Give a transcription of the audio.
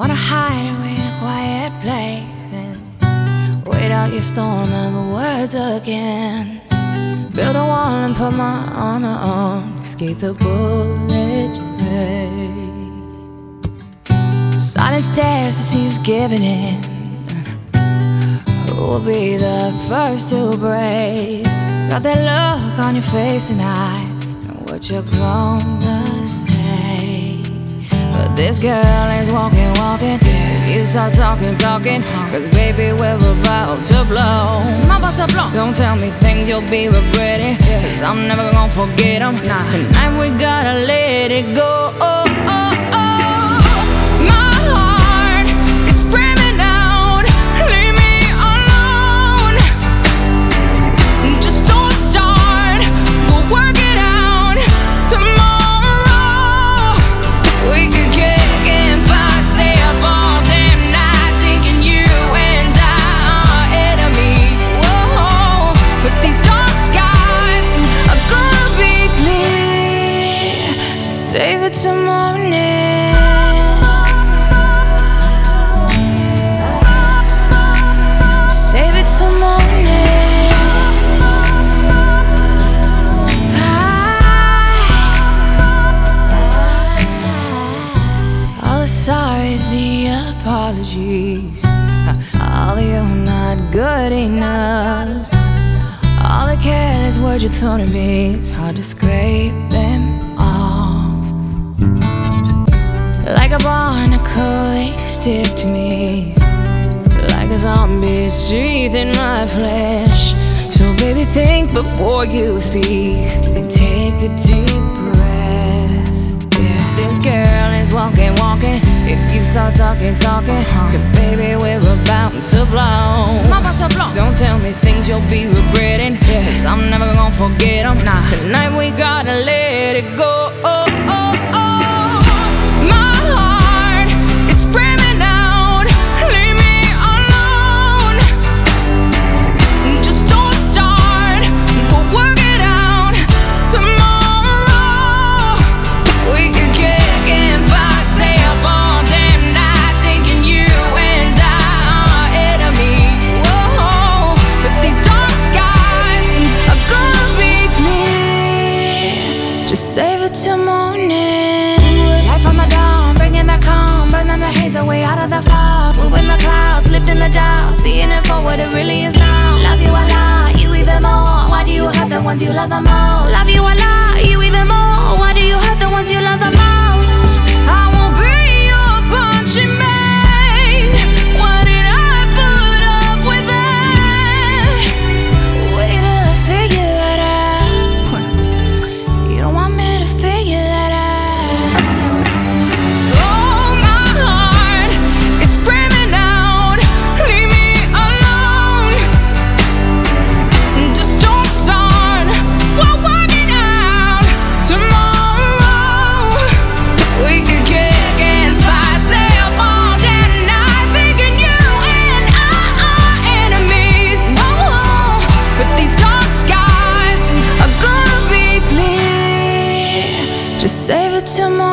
Wanna hide away in a quiet place and wait out your storm of words again. Build a wall and put my armor on, escape the bullet train. Silent stares to see who's giving in. Who will be the first to break? Got that look on your face tonight. And what you're gonna? But this girl is walking, walking. You start talking, talking. Cause baby, we're about to blow. I'm about to blow. Don't tell me things you'll be regretting. Cause I'm never gonna forget them. Tonight we gotta let it go. All the apologies. All you're not good enough. All the careless words you thrown at me, it's hard to scrape them off. Like a barnacle, they stick to me. Like a zombie's teeth in my flesh. So, baby, think before you speak and take a deep breath. Yeah, this girl is walking, walking. If you start talking, talking, uh-huh. cause baby, we're about to blow. I'm about to blow. Don't tell me things you'll be regretting, cause I'm never gonna forget them. Tonight we gotta let it go. Oh, oh, oh. Just save it till morning. Light from the dawn, bringing the calm, burning the haze away out of the fog. Moving the clouds, lifting the dial, seeing it for what it really is now. Love you a lot, you even more. Why do you hurt the ones you love the most? Love you a lot, are gonna